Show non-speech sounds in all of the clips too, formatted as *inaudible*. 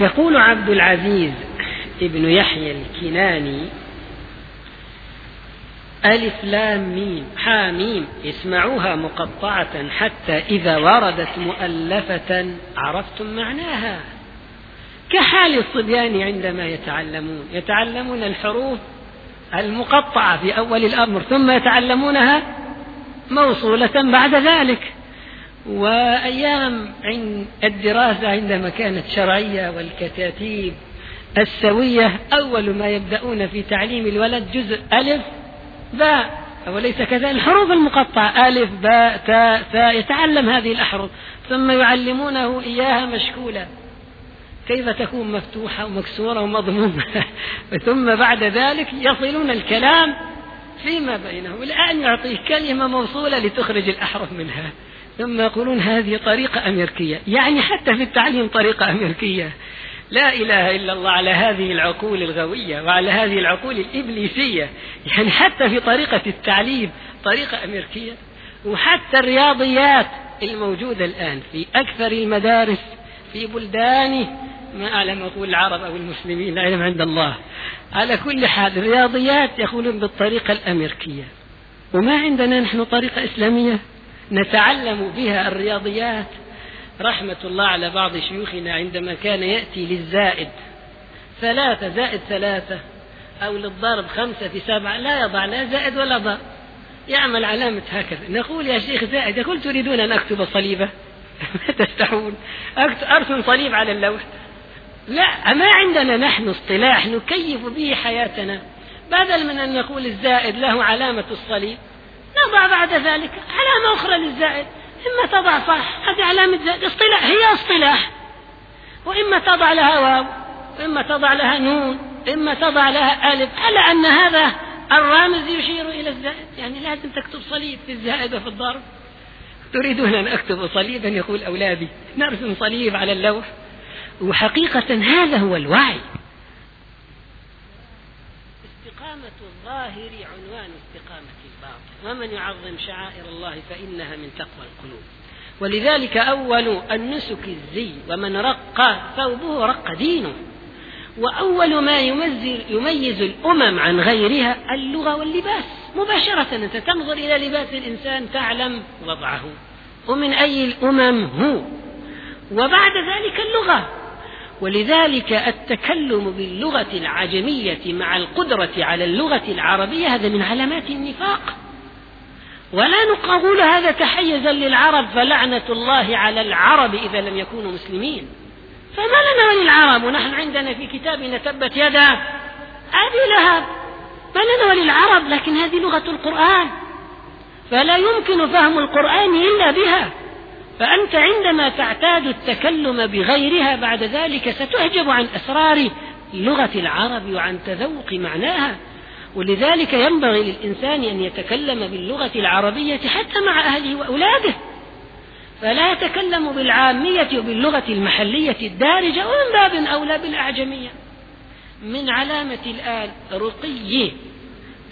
يقول عبد العزيز ابن يحيى الكناني ألف لام ميم حاميم اسمعوها مقطعة حتى إذا وردت مؤلفة عرفتم معناها. كحال الصبيان عندما يتعلمون يتعلمون الحروف المقطعة في أول الأمر ثم يتعلمونها موصولة بعد ذلك. وأيام الدراسة عندما كانت شرعية والكتاتيب السوية أول ما يبدأون في تعليم الولد جزء ألف باء وليس كذا الحروف المقطعة ألف باء تاء ثاء يتعلم هذه الأحرف ثم يعلمونه إياها مشكولة كيف تكون مفتوحة ومكسورة ومضمومة؟ *laughs* ثم بعد ذلك يصلون الكلام فيما بينهم. الآن يعطيه كلمة موصولة لتخرج الأحرف منها. ثم يقولون هذه طريقة أمريكية. يعني حتى في التعليم طريقة أمريكية. لا إله إلا الله على هذه العقول الغوية وعلى هذه العقول الإبليسية. يعني حتى في طريقة التعليم طريقة أمريكية. وحتى الرياضيات الموجودة الآن في أكثر المدارس في بلدان ما أعلم أقول العرب أو المسلمين العلم عند الله. على كل حال الرياضيات يقولون بالطريقة الأمريكية. وما عندنا نحن طريقة إسلامية؟ نتعلم بها الرياضيات رحمة الله على بعض شيوخنا عندما كان يأتي للزائد. ثلاثة زائد ثلاثة أو للضرب خمسة في سبعة لا يضع لا زائد ولا ضرب. يعمل علامة هكذا. نقول يا شيخ زائد يقول تريدون أن أكتب صليبة؟ *laughs* تستحون. أرسم صليب على اللوح. لا ما عندنا نحن اصطلاح نكيف به حياتنا. بدل من أن نقول الزائد له علامة الصليب نضع بعد ذلك علامة أخرى للزائد. إما تضع صح هذه علامة زائد. اصطلاح هي اصطلاح. وإما تضع لها واو وإما تضع لها نون إما تضع لها ألف على أن هذا الرامز يشير إلى الزائد. يعني لازم تكتب صليب في الزائد وفي الضرب. تريدون أن أكتب صليبا؟ يقول أولادي نرسم صليب على اللوح. وحقيقة هذا هو الوعي. استقامة الظاهر عنوان استقامة الباطن ومن يعظم شعائر الله فإنها من تقوى القلوب. ولذلك أول النسك الزي ومن رق ثوبه رق دينه. وأول ما يميز, يميز الأمم عن غيرها اللغة واللباس. مباشرة أنت تنظر إلى لباس الإنسان تعلم وضعه. ومن أي الأمم هو؟ وبعد ذلك اللغة. ولذلك التكلم باللغة العجمية مع القدرة على اللغة العربية هذا من علامات النفاق. ولا نقول هذا تحيزا للعرب فلعنة الله على العرب إذا لم يكونوا مسلمين. فما لنا وللعرب ونحن عندنا في كتابنا تبت يدا أبي لهب. ما لنا وللعرب لكن هذه لغة القرآن. فلا يمكن فهم القرآن إلا بها. فأنت عندما تعتاد التكلم بغيرها بعد ذلك ستحجب عن أسرار لغة العرب وعن تذوق معناها. ولذلك ينبغي للإنسان أن يتكلم باللغة العربية حتى مع أهله وأولاده. فلا يتكلم بالعامية وباللغة المحلية الدارجة ومن باب أولى بالأعجمية. من علامة الآن رقي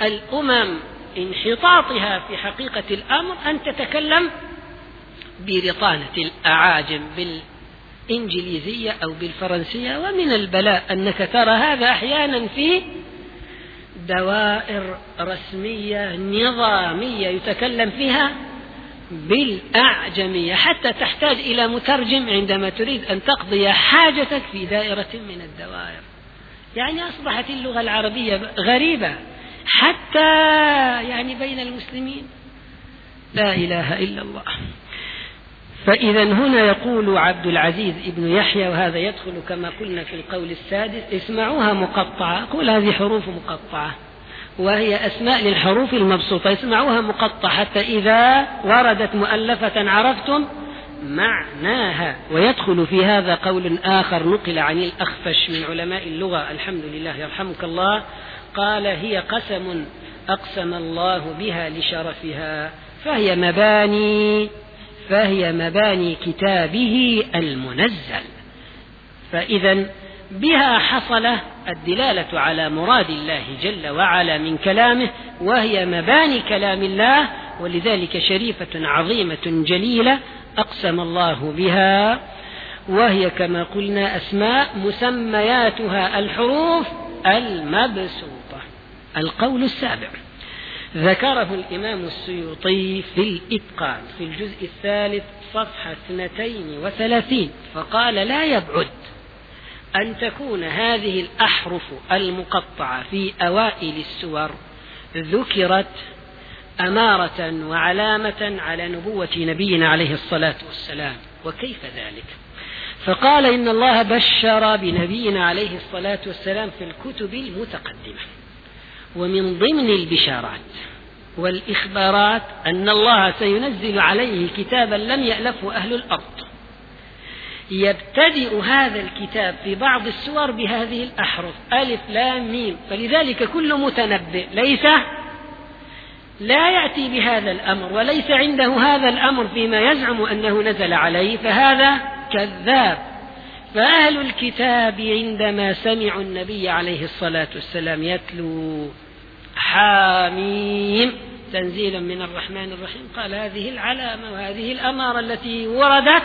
الأمم انحطاطها في حقيقة الأمر أن تتكلم برطانة الأعاجم بالإنجليزية أو بالفرنسية. ومن البلاء أنك ترى هذا أحيانا في دوائر رسمية نظامية يتكلم فيها بالأعجمية حتى تحتاج إلى مترجم عندما تريد أن تقضي حاجتك في دائرة من الدوائر. يعني أصبحت اللغة العربية غريبة حتى يعني بين المسلمين لا إله إلا الله. فإذا هنا يقول عبد العزيز ابن يحيى وهذا يدخل كما قلنا في القول السادس اسمعوها مقطعة أقول هذه حروف مقطعة وهي أسماء للحروف المبسوطة اسمعوها مقطعة حتى إذا وردت مؤلفة عرفتم معناها ويدخل في هذا قول آخر نقل عن الأخفش من علماء اللغة الحمد لله يرحمك الله قال هي قسم أقسم الله بها لشرفها فهي مباني فهي مباني كتابه المنزل. فإذا بها حصل الدلالة على مراد الله جل وعلا من كلامه وهي مباني كلام الله ولذلك شريفة عظيمة جليلة أقسم الله بها. وهي كما قلنا أسماء مسمياتها الحروف المبسوطة. القول السابع. ذكره الإمام السيوطي في الإتقان في الجزء الثالث صفحة اثنتين وثلاثين فقال لا يبعد أن تكون هذه الأحرف المقطعة في أوائل السور ذكرت أمارة وعلامة على نبوة نبينا عليه الصلاة والسلام وكيف ذلك؟ فقال إن الله بشر بنبينا عليه الصلاة والسلام في الكتب المتقدمة. ومن ضمن البشارات والإخبارات أن الله سينزل عليه كتابا لم يألفه أهل الأرض. يبتدئ هذا الكتاب في بعض السور بهذه الأحرف ألف لام ميم. فلذلك كل متنبئ. ليس لا يأتي بهذا الأمر وليس عنده هذا الأمر فيما يزعم أنه نزل عليه فهذا كذاب. فأهل الكتاب عندما سمعوا النبي عليه الصلاة والسلام يتلو حاميم تنزيلا من الرحمن الرحيم. قال هذه العلامة وهذه الأمارة التي وردت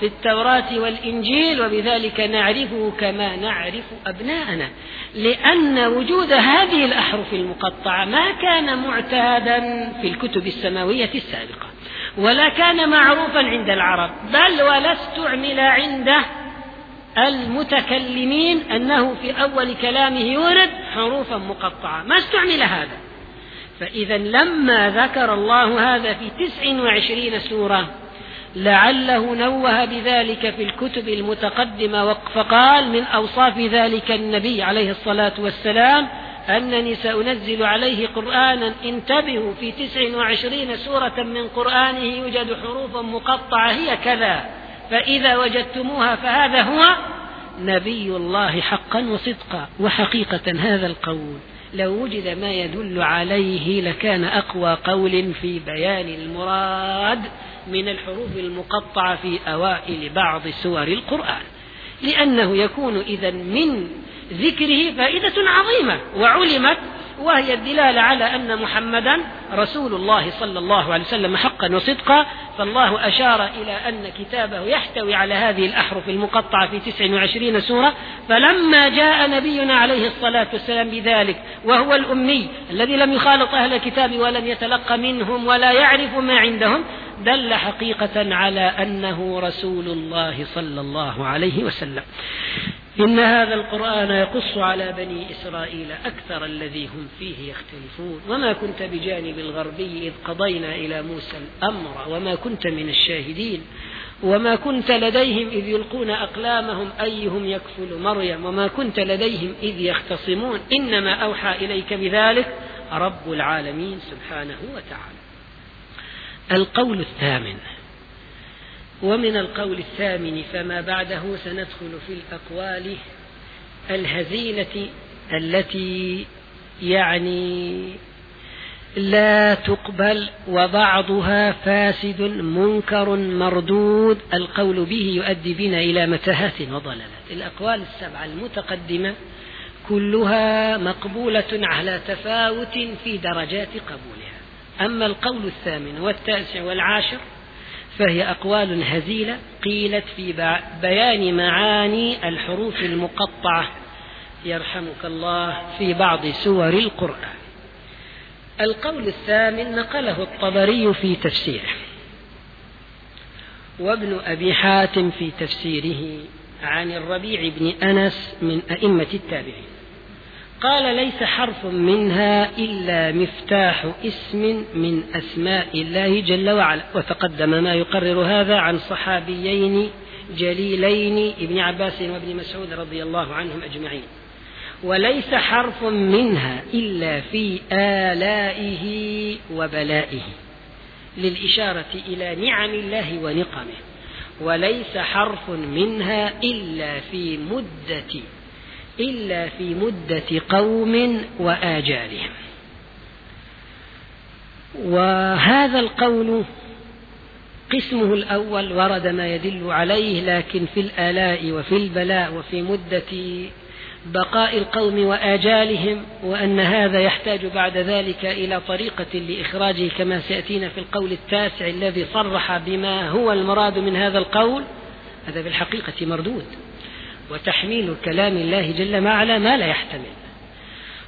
في التوراة والإنجيل وبذلك نعرفه كما نعرف أبناءنا لأن وجود هذه الأحرف المقطعة ما كان معتادا في الكتب السماوية السابقة ولا كان معروفا عند العرب بل ولا استعمل عند المتكلمين أنه في أول كلامه يورد حروفا مقطعة. ما استعمل هذا. فإذا لما ذكر الله هذا في تسع وعشرين سورة لعله نوه بذلك في الكتب المتقدمة فقال من أوصاف ذلك النبي عليه الصلاة والسلام أنني سأنزل عليه قرآنا انتبهوا في تسع وعشرين سورة من قرآنه يوجد حروف مقطعة هي كذا. فإذا وجدتموها فهذا هو نبي الله حقا وصدقا وحقيقة هذا القول. لو وجد ما يدل عليه لكان أقوى قول في بيان المراد من الحروف المقطعة في أوائل بعض سور القرآن لأنه يكون إذا من ذكره فائدة عظيمة وعلمت وهي الدلالة على أن محمدا رسول الله صلى الله عليه وسلم حقا وصدقا فالله أشار إلى أن كتابه يحتوي على هذه الأحرف المقطعة في تسع وعشرين سورة فلما جاء نبينا عليه الصلاة والسلام بذلك وهو الأمي الذي لم يخالط أهل الكتاب ولم يتلقى منهم ولا يعرف ما عندهم دل حقيقة على أنه رسول الله صلى الله عليه وسلم. إن هذا القرآن يقص على بني إسرائيل أكثر الذي هم فيه يختلفون. وما كنت بجانب الغربي إذ قضينا إلى موسى الأمر وما كنت من الشاهدين. وما كنت لديهم إذ يلقون أقلامهم أيهم يكفل مريم. وما كنت لديهم إذ يختصمون. إنما أوحى إليك بذلك رب العالمين سبحانه وتعالى. القول الثامن. ومن القول الثامن فما بعده سندخل في الأقوال الهزيلة التي يعني لا تقبل وبعضها فاسد منكر مردود. القول به يؤدي بنا إلى متاهات وضلالات. الأقوال السبعة المتقدمة كلها مقبولة على تفاوت في درجات قبولها. أما القول الثامن والتاسع والعاشر فهي أقوال هزيلة قيلت في بيان معاني الحروف المقطعة يرحمك الله في بعض سور القرآن. القول الثامن نقله الطبري في تفسيره. وابن أبي حاتم في تفسيره عن الربيع بن أنس من أئمة التابعين. قال ليس حرف منها إلا مفتاح اسم من أسماء الله جل وعلا. وتقدم ما يقرر هذا عن صحابيين جليلين ابن عباس وابن مسعود رضي الله عنهم أجمعين. وليس حرف منها إلا في آلائه وبلائه للإشارة إلى نعم الله ونقمه. وليس حرف منها إلا في مدة إلا في مدة قوم وآجالهم. وهذا القول قسمه الأول ورد ما يدل عليه لكن في الآلاء وفي البلاء وفي مدة بقاء القوم وآجالهم وأن هذا يحتاج بعد ذلك إلى طريقة لإخراجه كما سيأتينا في القول التاسع الذي صرح بما هو المراد من هذا القول. هذا في الحقيقة مردود. وتحميل كلام الله جل وعلا ما لا يحتمل.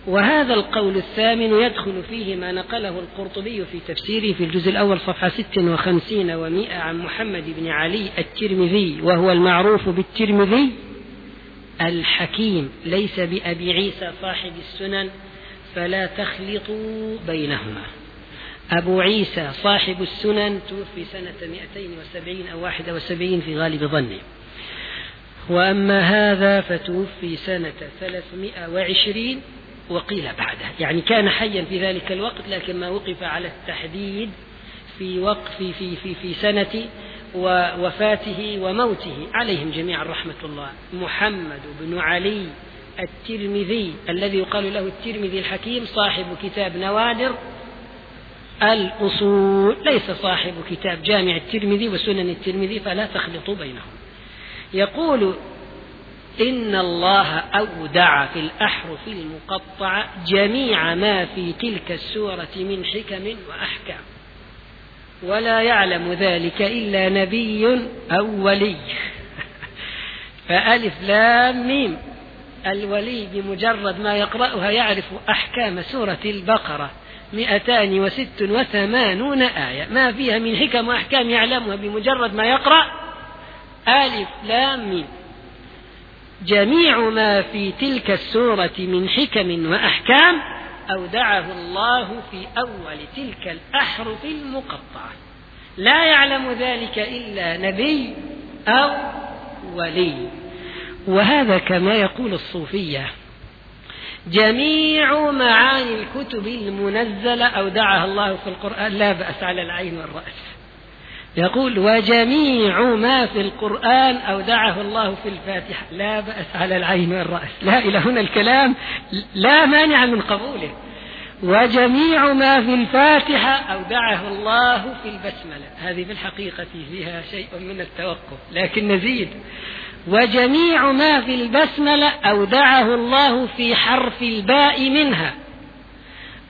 وهذا القول الثامن يدخل فيه ما نقله القرطبي في تفسيره في الجزء الأول صفحة ست وخمسين ومائة عن محمد بن علي الترمذي وهو المعروف بالترمذي الحكيم ليس بأبي عيسى صاحب السنن فلا تخلطوا بينهما. أبو عيسى صاحب السنن توفي سنة 270 أو 71 في غالب ظني. وأما هذا فتوفي سنة 320 وقيل بعده. يعني كان حيا في ذلك الوقت لكن ما وقف على التحديد في وقف في في في سنة ووفاته وموته. عليهم جميعا رحمة الله. محمد بن علي الترمذي الذي يقال له الترمذي الحكيم صاحب كتاب نوادر الأصول. ليس صاحب كتاب جامع الترمذي وسنن الترمذي فلا تخلطوا بينهم. يقول إن الله أودع في الأحرف المقطعة جميع ما في تلك السورة من حكم وأحكام. ولا يعلم ذلك إلا نبي أو ولي *laughs* فألف لام ميم. الولي بمجرد ما يقرأها يعرف أحكام سورة البقرة. مئتان وست وثمانون آية. ما فيها من حكم وأحكام يعلمها بمجرد ما يقرأ ألف لام ميم. جميع ما في تلك السورة من حكم وأحكام أودعه الله في أول تلك الأحرف المقطعة. لا يعلم ذلك إلا نبي أو ولي. وهذا كما يقول الصوفية. جميع معاني الكتب المنزلة أودعها الله في القرآن. لا بأس على العين والرأس. يقول وجميع ما في القرآن أودعه الله في الفاتحة. لا بأس على العين والرأس. لا إلى هنا الكلام. لا مانع من قبوله. وجميع ما في الفاتحة أودعه الله في البسملة. هذه في الحقيقة فيها شيء من التوقف لكن نزيد. وجميع ما في البسملة أودعه الله في حرف الباء منها.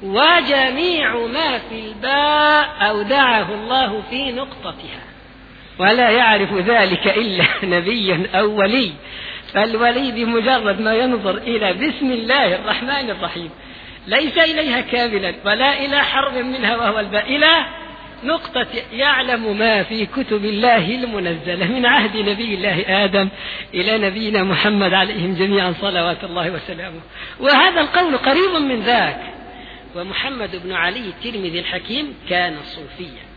وجميع ما في الباء أودعه الله في نقطتها. ولا يعرف ذلك إلا *laughs* نبي أو ولي. فالولي بمجرد ما ينظر إلى بسم الله الرحمن الرحيم ليس إليها كاملا ولا إلى حرف منها وهو الباء إلى نقطة يعلم ما في كتب الله المنزلة من عهد نبي الله آدم إلى نبينا محمد عليهم جميعا صلوات الله وسلامه. وهذا القول قريب من ذاك. ومحمد بن علي الترمذي الحكيم كان صوفيا.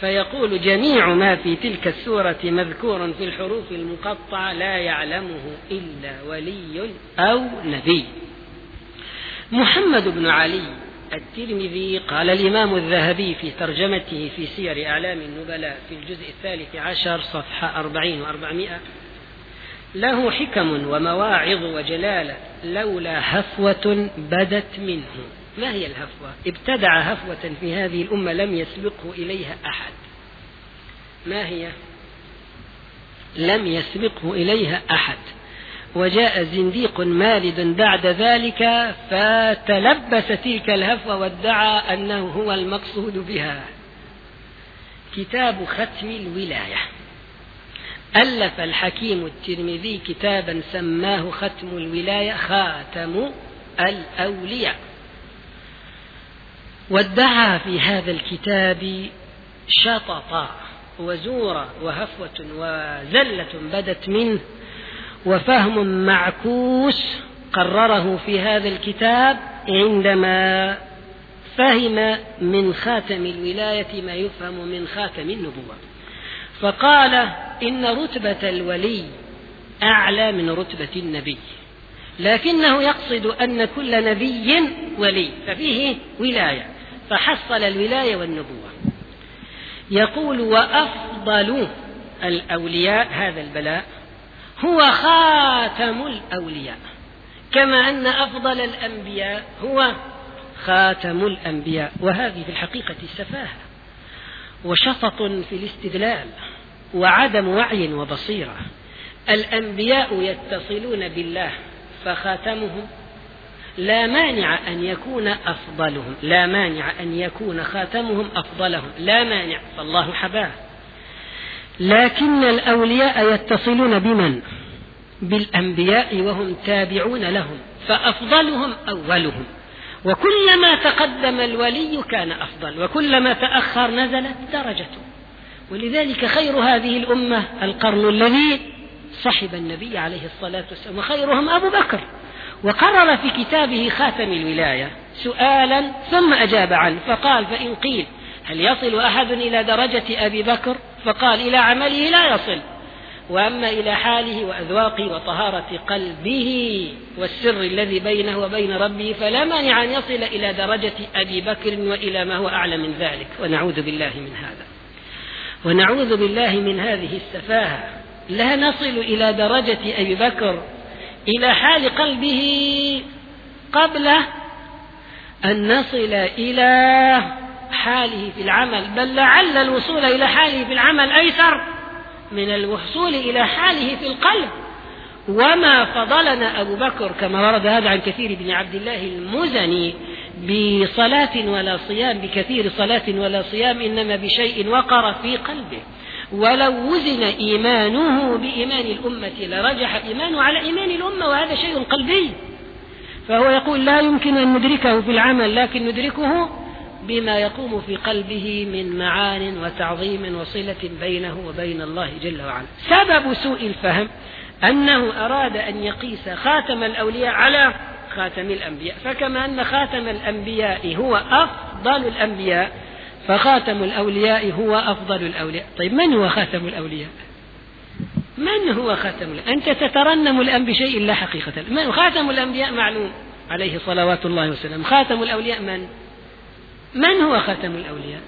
فيقول جميع ما في تلك السورة مذكور في الحروف المقطعة لا يعلمه إلا ولي أو نبي. محمد بن علي الترمذي قال الإمام الذهبي في ترجمته في سير أعلام النبلاء في الجزء الثالث عشر صفحة أربعين وأربعمائة له حكم ومواعظ وجلالة لولا هفوة بدت منه. ما هي الهفوة؟ ابتدع هفوة في هذه الأمة لم يسبقه إليها أحد. ما هي؟ لم يسبقه إليها أحد. وجاء زنديق مالد بعد ذلك فتلبس تلك الهفوة وادعى أنه هو المقصود بها. كتاب ختم الولاية. ألف الحكيم الترمذي كتابا سماه ختم الولاية خاتم الأولياء. وادعى في هذا الكتاب شططا وزورا وهفوة وزلة بدت منه وفهم معكوس قرره في هذا الكتاب عندما فهم من خاتم الولاية ما يفهم من خاتم النبوة. فقال إن رتبة الولي أعلى من رتبة النبي لكنه يقصد أن كل نبي ولي ففيه ولاية. فحصل الولاية والنبوة. يقول وأفضل الأولياء هذا البلاء هو خاتم الأولياء. كما أن أفضل الأنبياء هو خاتم الأنبياء. وهذه في الحقيقة سفاهة وشطط في الاستدلال وعدم وعي وبصيرة. الأنبياء يتصلون بالله فخاتمهم لا مانع أن يكون أفضلهم لا مانع أن يكون خاتمهم أفضلهم لا مانع فالله حباه. لكن الأولياء يتصلون بمن؟ بالأنبياء وهم تابعون لهم فأفضلهم أولهم. وكلما تقدم الولي كان أفضل وكلما تأخر نزلت درجته ولذلك خير هذه الأمة القرن الذي صحب النبي عليه الصلاة والسلام وخيرهم أبو بكر. وقرر في كتابه خاتم الولاية سؤالا ثم أجاب عنه فقال فإن قيل هل يصل أحد إلى درجة أبي بكر؟ فقال إلى عمله لا يصل. وأما إلى حاله وأذواقه وطهارة قلبه والسر الذي بينه وبين ربه فلا مانع أن يصل إلى درجة أبي بكر وإلى ما هو أعلى من ذلك. ونعوذ بالله من هذا. ونعوذ بالله من هذه السفاهة. لا نصل إلى درجة أبي بكر إلى حال قلبه قبل أن نصل إلى حاله في العمل بل لعل الوصول إلى حاله في العمل أيسر من الوصول إلى حاله في القلب. وما فضلنا أبو بكر كما ورد هذا عن كثير بن عبد الله المزني بصلاة ولا صيام بكثير صلاة ولا صيام إنما بشيء وقر في قلبه. ولو وزن إيمانه بإيمان الأمة لرجح إيمانه على إيمان الأمة وهذا شيء قلبي. فهو يقول لا يمكن أن ندركه في العمل لكن ندركه بما يقوم في قلبه من معان وتعظيم وصلة بينه وبين الله جل وعلا. سبب سوء الفهم أنه أراد أن يقيس خاتم الأولياء على خاتم الأنبياء. فكما أن خاتم الأنبياء هو أفضل الأنبياء فخاتم الأولياء هو أفضل الأولياء. طيب من هو خاتم الأولياء؟ من هو خاتم الأولياء؟ أنت تترنم الآن بشيء لا حقيقة من خاتم الأنبياء؟ معلوم. عليه صلوات الله وسلم خاتم الأولياء من؟ من هو خاتم الأولياء؟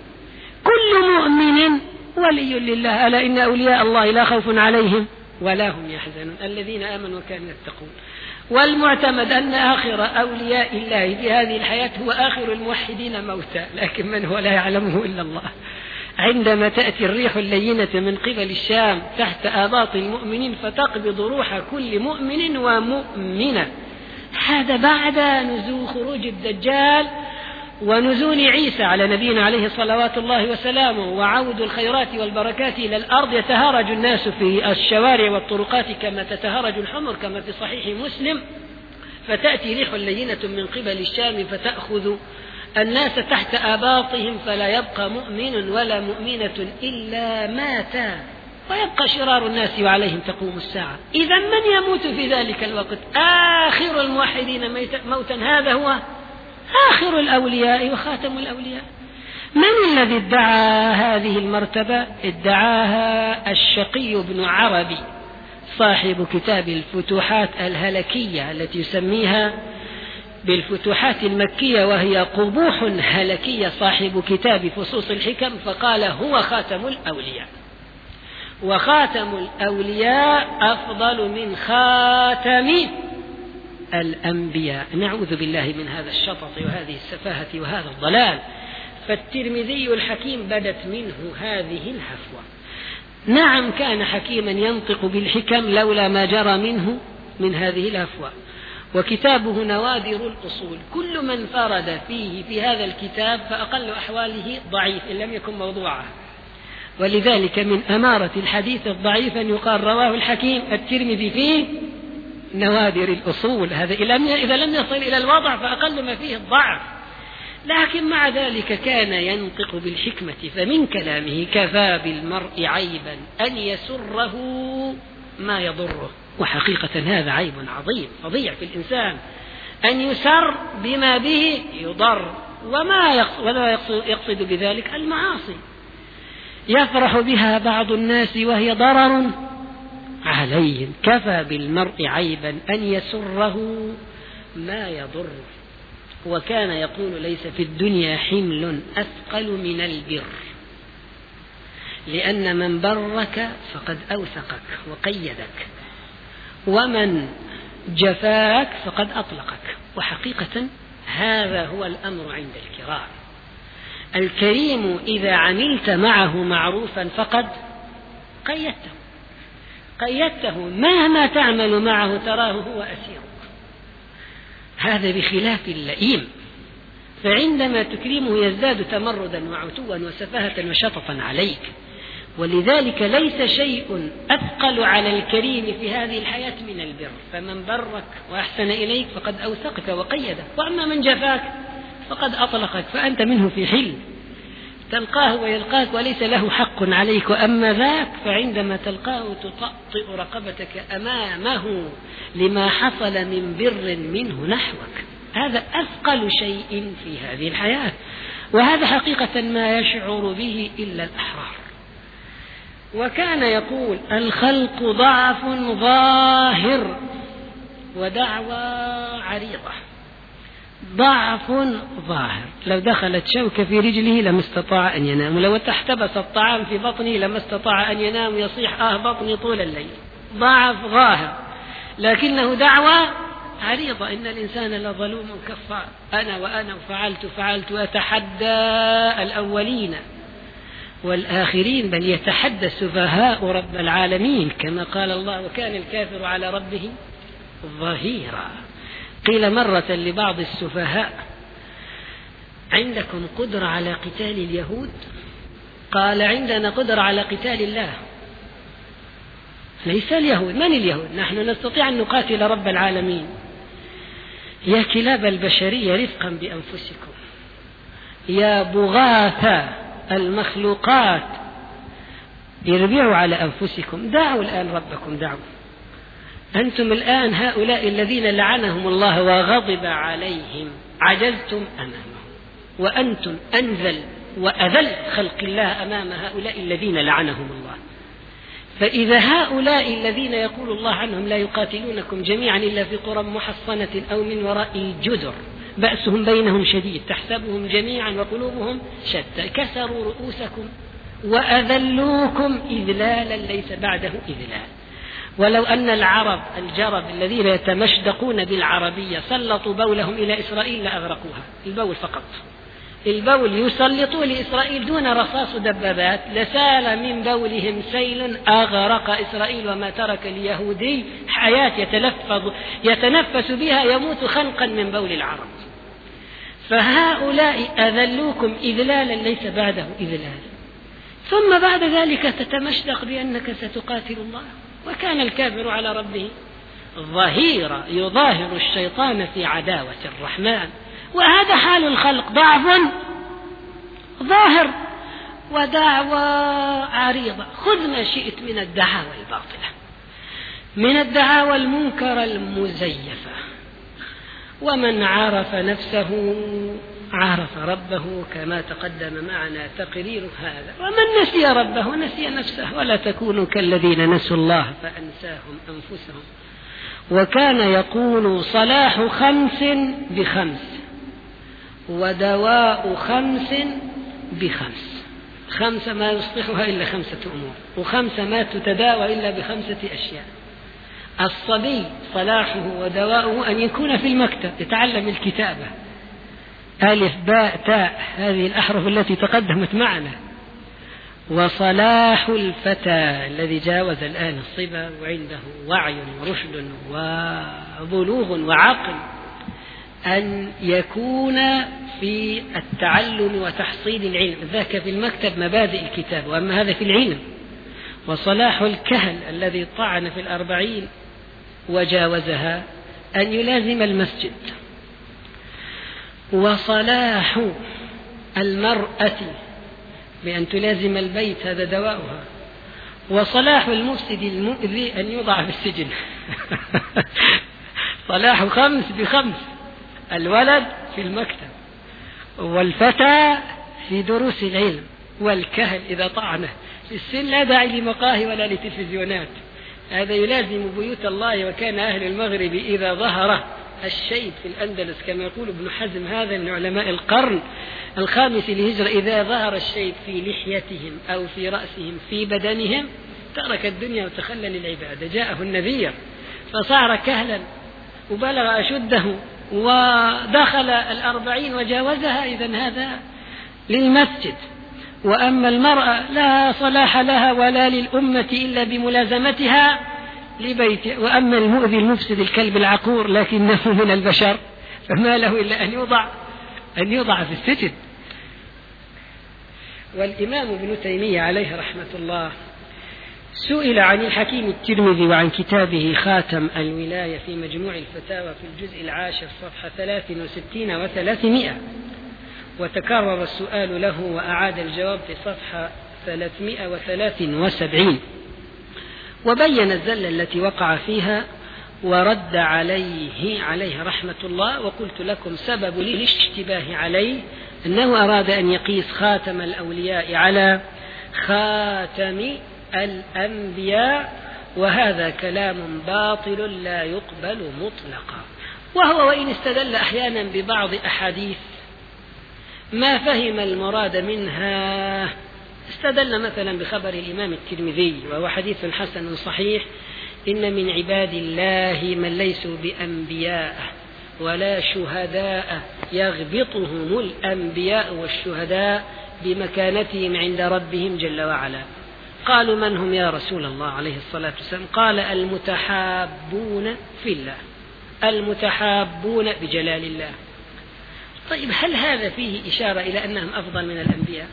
كل مؤمن ولي لله. ألا إن أولياء الله لا خوف عليهم ولا هم يحزنون. الذين آمنوا وكانوا يتقون. والمعتمد أن آخر أولياء الله في هذه الحياة هو آخر الموحدين موتى لكن من هو لا يعلمه إلا الله. عندما تأتي الريح اللينة من قبل الشام تحت آباط المؤمنين فتقبض روح كل مؤمن ومؤمنة. هذا بعد نزول خروج الدجال ونزول عيسى على نبينا عليه صلوات الله وسلامه وعود الخيرات والبركات إلى الأرض يتهارج الناس في الشوارع والطرقات كما تتهارج الحمر كما في صحيح مسلم. فتأتي ريح لينة من قبل الشام فتأخذ الناس تحت آباطهم فلا يبقى مؤمن ولا مؤمنة إلا ماتا ويبقى شرار الناس وعليهم تقوم الساعة. إذا من يموت في ذلك الوقت؟ آخر الموحدين موتا. هذا هو آخر الأولياء وخاتم الأولياء. من الذي ادعى هذه المرتبة؟ ادعاها الشقي بن عربي صاحب كتاب الفتوحات الهلكية التي يسميها بالفتوحات المكية وهي قبوح هلكية صاحب كتاب فصوص الحكم. فقال هو خاتم الأولياء. وخاتم الأولياء أفضل من خاتم الأنبياء. نعوذ بالله من هذا الشطط وهذه السفاهة وهذا الضلال. فالترمذي الحكيم بدت منه هذه الهفوة نعم كان حكيما ينطق بالحكم لولا ما جرى منه من هذه الهفوة وكتابه نوادر الأصول. كل من فرد فيه في هذا الكتاب فأقل أحواله ضعيف إن لم يكن موضوعا. ولذلك من أمارة الحديث الضعيف أن يقال رواه الحكيم. الترمذي فيه نوادر الأصول هذا إذا لم يصل إلى الوضع فأقل ما فيه الضعف. لكن مع ذلك كان ينطق بالحكمة فمن كلامه كفى بالمرء عيبا أن يسره ما يضره. وحقيقة هذا عيب عظيم فظيع في الإنسان أن يسر بما به يضر وما يقصد, يقصد بذلك المعاصي. يفرح بها بعض الناس وهي ضرر عليهم. كفى بالمرء عيبا أن يسره ما يضره. وكان يقول ليس في الدنيا حمل أثقل من البر. لأن من برك فقد أوثقك وقيدك. ومن جفاك فقد أطلقك. وحقيقة هذا هو الأمر عند الكرام. الكريم إذا عملت معه معروفا فقد قيدته. قيدته مهما تعمل معه تراه هو أسيرك هذا بخلاف اللئيم. فعندما تكرمه يزداد تمردا وعتوا وسفاهة وشططا عليك. ولذلك ليس شيء أثقل على الكريم في هذه الحياة من البر. فمن برك وأحسن إليك فقد أوثقك وقيدك. وأما من جفاك فقد أطلقك. فأنت منه في حل تلقاه ويلقاك وليس له حق عليك وأما ذاك فعندما تلقاه تطأطئ رقبتك أمامه لما حصل من بر منه نحوك. هذا أثقل شيء في هذه الحياة وهذا حقيقة ما يشعر به إلا الأحرار. وكان يقول الخلق ضعف ظاهر ودعوى عريضة. ضعف ظاهر. لو دخلت شوكة في رجله لما استطاع أن ينام ولو تحتبس الطعام في بطنه لما استطاع أن ينام ويصيح آه بطني طول الليل. ضعف ظاهر. لكنه دعوة عريضة. إن الإنسان لظلوم كفار. أنا وأنا وفعلت فعلت وأتحدى الأولين والآخرين بل يتحدى السفهاء رب العالمين كما قال الله وكان الكافر على ربه ظهيرا. قيل مرة لبعض السفهاء عندكم قدرة على قتال اليهود؟ قال عندنا قدرة على قتال الله. ليس اليهود. من اليهود؟ نحن نستطيع أن نقاتل رب العالمين. يا كلاب البشرية رفقا بأنفسكم. يا بغاث المخلوقات اربعوا على أنفسكم. دعوا الآن ربكم دعوا. أنتم الآن هؤلاء الذين لعنهم الله وغضب عليهم. عجزتم أمامه وأنتم أنزل وأذل خلق الله أمام هؤلاء الذين لعنهم الله. فإذا هؤلاء الذين يقول الله عنهم لا يقاتلونكم جميعا إلا في قرى محصنة أو من وراء الجدر بأسهم بينهم شديد تحسبهم جميعا وقلوبهم شتى. كسروا رؤوسكم وأذلوكم إذلالا ليس بعده إذلال. ولو أن العرب الجرب الذين يتمشدقون بالعربية سلطوا بولهم إلى إسرائيل لأغرقوها. البول فقط. البول يسلطوه لإسرائيل دون رصاص دبابات. لسال من بولهم سيل أغرق إسرائيل وما ترك اليهودي. حياة يتلفظ يتنفس بها يموت خنقا من بول العرب. فهؤلاء أذلوكم إذلالا ليس بعده إذلال. ثم بعد ذلك تتمشدق بأنك ستقاتل الله. وكان الكافر على ربه ظهيرا يظاهر الشيطان في عداوة الرحمن. وهذا حال الخلق ضعف ظاهر ودعوى عريضة. خذ ما شئت من الدعاوى الباطلة من الدعاوى المنكرة المزيفة. ومن عرف نفسه عرف ربه كما تقدم معنا تقرير هذا. ومن نسي ربه نسي نفسه ولا تكونوا كالذين نسوا الله فأنساهم أنفسهم. وكان يقول صلاح خمس بخمس ودواء خمس بخمس. خمسة ما يصلحها إلا خمسة أمور وخمسة ما تتداوى إلا بخمسة أشياء. الصبي صلاحه ودواؤه أن يكون في المكتب يتعلم الكتابة. ألف باء تاء هذه الأحرف التي تقدمت معنا. وصلاح الفتى الذي جاوز الآن الصبا وعنده وعي ورشد وبلوغ وعقل أن يكون في التعلم وتحصيل العلم. ذاك في المكتب مبادئ الكتاب وأما هذا في العلم. وصلاح الكهل الذي طعن في الأربعين وجاوزها أن يلازم المسجد. وصلاح المرأة بأن تلازم البيت هذا دواؤها. وصلاح المفسد المؤذي أن يوضع في السجن. *laughs* صلاح خمس بخمس. الولد في المكتب. والفتى في دروس العلم. والكهل إذا طعنه. في السن لا داعي لمقاهي ولا لتلفزيونات. هذا يلازم بيوت الله وكان أهل المغرب إذا ظهر الشيب في الأندلس كما يقول ابن حزم هذا من علماء القرن الخامس للهجرة. إذا ظهر الشيب في لحيتهم أو في رأسهم في بدنهم ترك الدنيا وتخلى للعبادة. جاءه النذير فصار كهلا وبلغ أشده ودخل الأربعين وجاوزها. إذا هذا للمسجد. وأما المرأة لا صلاح لها ولا للأمة إلا بملازمتها. لبيت. وأما المؤذي المفسد الكلب العقور لكنه من البشر فما له إلا أن يوضع أن يوضع في السجن. والإمام ابن تيمية عليه رحمة الله سئل عن الحكيم الترمذي وعن كتابه خاتم الولاية في مجموع الفتاوى في الجزء العاشر صفحة ثلاث وستين وثلاثمائة. وتكرر السؤال له وأعاد الجواب في صفحة ثلاثمائة وثلاث وسبعين. وبين الزلة التي وقع فيها ورد عليه عليه رحمة الله وقلت لكم سبب الاشتباه عليه أنه أراد أن يقيس خاتم الأولياء على خاتم الأنبياء وهذا كلام باطل لا يقبل مطلقا وهو وإن استدل أحيانا ببعض أحاديث ما فهم المراد منها استدل مثلا بخبر الإمام الترمذي وهو حديث حسن صحيح إن من عباد الله من ليسوا بأنبياء ولا شهداء يغبطهم الأنبياء والشهداء بمكانتهم عند ربهم جل وعلا. قالوا من هم يا رسول الله عليه الصلاة والسلام؟ قال المتحابون في الله المتحابون بجلال الله. طيب هل هذا فيه إشارة إلى أنهم أفضل من الأنبياء؟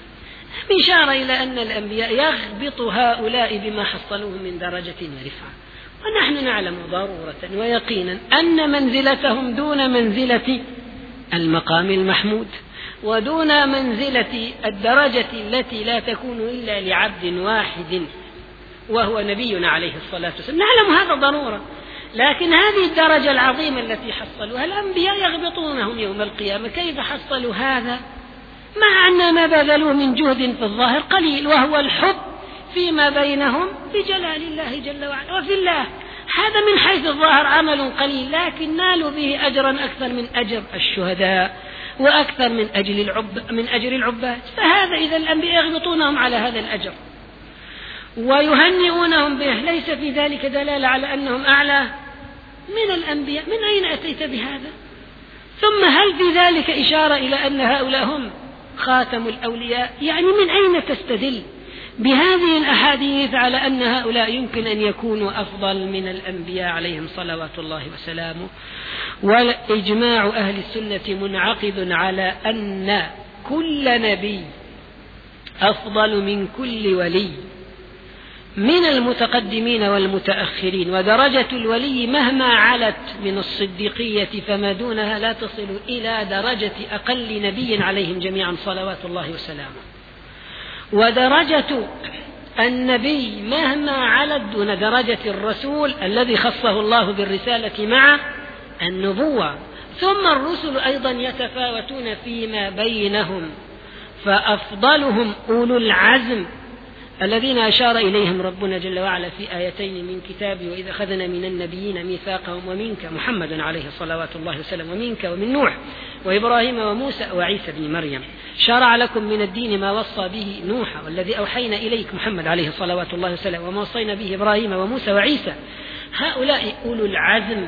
إشارة إلى أن الأنبياء يغبط هؤلاء بما حصلوه من درجة ورفعة. ونحن نعلم ضرورة ويقينا أن منزلتهم دون منزلة المقام المحمود ودون منزلة الدرجة التي لا تكون إلا لعبد واحد وهو نبينا عليه الصلاة والسلام. نعلم هذا ضرورة لكن هذه الدرجة العظيمة التي حصلوها الأنبياء يغبطونهم يوم القيامة. كيف حصلوا هذا؟ مع أن ما بذلوا من جهد في الظاهر قليل وهو الحب فيما بينهم بجلال الله جل وعلا. وفي الله هذا من حيث الظاهر عمل قليل لكن نالوا به أجرا أكثر من أجر الشهداء وأكثر من أجل العب من أجر العباد. فهذا إذا الأنبياء يغبطونهم على هذا الأجر ويهنئونهم به. ليس في ذلك دلالة على أنهم أعلى من الأنبياء. من أين أتيت بهذا؟ ثم هل في ذلك إشارة إلى أن هؤلاء هم خاتم الأولياء يعني من أين تستدل؟ بهذه الأحاديث على أن هؤلاء يمكن أن يكونوا أفضل من الأنبياء عليهم صلوات الله وسلامه. وإجماع أهل السنة منعقد على أن كل نبي أفضل من كل ولي. من المتقدمين والمتأخرين ودرجة الولي مهما علت من الصديقية فما دونها لا تصل إلى درجة أقل نبي عليهم جميعا صلوات الله وسلامه. ودرجة النبي مهما علت دون درجة الرسول الذي خصه الله بالرسالة مع النبوة. ثم الرسل أيضا يتفاوتون فيما بينهم فأفضلهم أولو العزم الذين أشار إليهم ربنا جل وعلا في آيتين من كتابه وإذا أخذنا من النبيين ميثاقهم ومنك محمد عليه صلوات الله وسلم ومنك ومن نوح وإبراهيم وموسى وعيسى بن مريم. شرع لكم من الدين ما وصى به نوح والذي أوحينا إليك محمد عليه صلوات الله وسلم وما وصينا به إبراهيم وموسى وعيسى. هؤلاء أولو العزم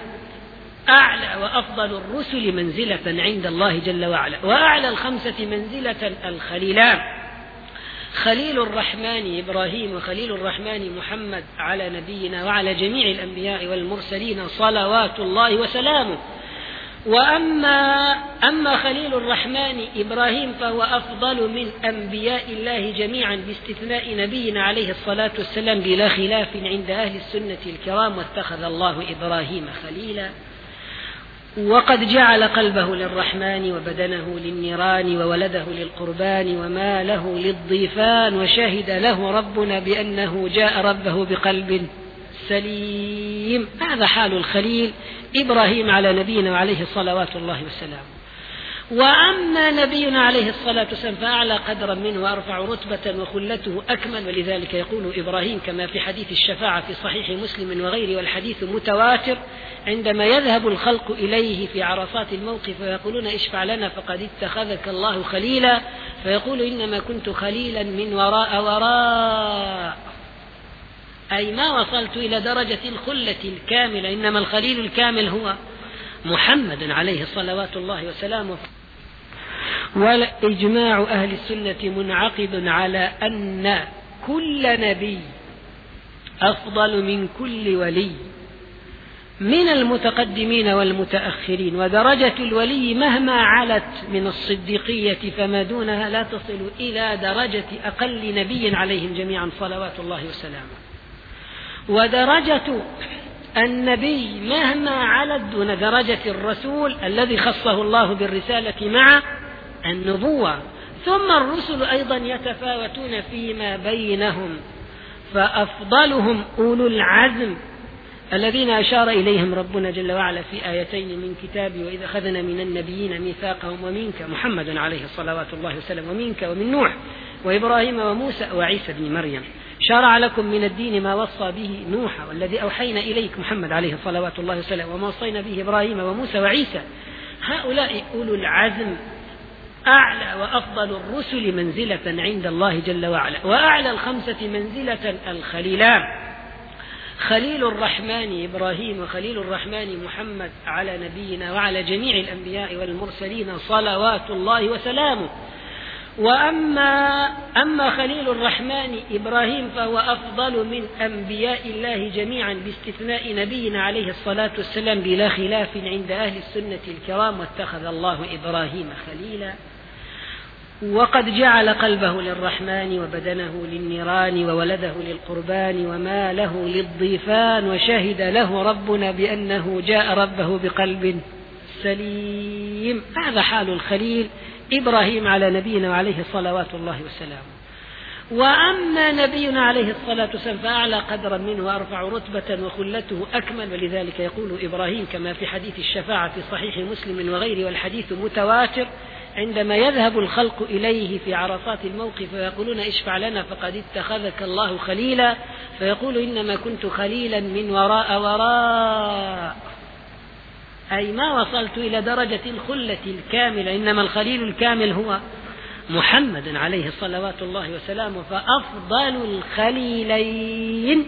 أعلى وأفضل الرسل منزلة عند الله جل وعلا وأعلى الخمسة منزلة الخليلان خليل الرحمن إبراهيم وخليل الرحمن محمد على نبينا وعلى جميع الأنبياء والمرسلين صلوات الله وسلامه. وأما أما خليل الرحمن إبراهيم فهو أفضل من أنبياء الله جميعا باستثناء نبينا عليه الصلاة والسلام بلا خلاف عند أهل السنة الكرام. واتخذ الله إبراهيم خليلا. وقد جعل قلبه للرحمن وبدنه للنيران وولده للقربان وما له للضيفان وشهد له ربنا بأنه جاء ربه بقلب سليم. هذا حال الخليل إبراهيم على نبينا وعليه صلوات الله والسلام. وأما نبينا عليه الصلاة والسلام فأعلى قدرا منه وأرفع رتبة وخلته أكمل ولذلك يقول إبراهيم كما في حديث الشفاعة في صحيح مسلم وغيره والحديث متواتر عندما يذهب الخلق إليه في عرصات الموقف ويقولون اشفع لنا فقد اتخذك الله خليلا فيقول إنما كنت خليلا من وراء وراء أي ما وصلت إلى درجة الخلة الكاملة إنما الخليل الكامل هو محمد عليه صلوات الله وسلامه وإجماع أهل السنة منعقد على أن كل نبي أفضل من كل ولي. من المتقدمين والمتأخرين ودرجة الولي مهما علت من الصديقية فما دونها لا تصل إلى درجة أقل نبي عليهم جميعا صلوات الله وسلامه. ودرجة النبي مهما علت دون درجة الرسول الذي خصه الله بالرسالة مع النبوة. ثم الرسل أيضا يتفاوتون فيما بينهم فأفضلهم أولو العزم الذين أشار إليهم ربنا جل وعلا في آيتين من كتابه وإذا أخذنا من النبيين ميثاقهم ومنك محمد عليه الصلوات الله وسلم ومنك ومن نوح وإبراهيم وموسى وعيسى بن مريم. شرع لكم من الدين ما وصى به نوح والذي أوحينا إليك محمد عليه صلوات الله وسلم وما وصينا به إبراهيم وموسى وعيسى. هؤلاء أولو العزم. أعلى وأفضل الرسل منزلة عند الله جل وعلا وأعلى الخمسة منزلة الخليلان. خليل الرحمن إبراهيم وخليل الرحمن محمد على نبينا وعلى جميع الأنبياء والمرسلين صلوات الله وسلامه. وأما أما خليل الرحمن إبراهيم فهو أفضل من أنبياء الله جميعا باستثناء نبينا عليه الصلاة والسلام بلا خلاف عند أهل السنة الكرام واتخذ الله إبراهيم خليلا. وقد جعل قلبه للرحمن وبدنه للنيران وولده للقربان وما له للضيفان وشهد له ربنا بأنه جاء ربه بقلب سليم. هذا حال الخليل إبراهيم على نبينا وعليه صلوات الله وسلامه وأما نبينا عليه الصلاة والسلام فأعلى قدرا منه وأرفع رتبة وخلته أكمل. ولذلك يقول إبراهيم كما في حديث الشفاعة في صحيح مسلم وغيره والحديث متواتر عندما يذهب الخلق إليه في عرصات الموقف ويقولون اشفع لنا فقد اتخذك الله خليلا فيقول إنما كنت خليلا من وراء وراء. أي ما وصلت إلى درجة الخلة الكاملة إنما الخليل الكامل هو محمد عليه الصلوات الله وسلامه فأفضل الخليلين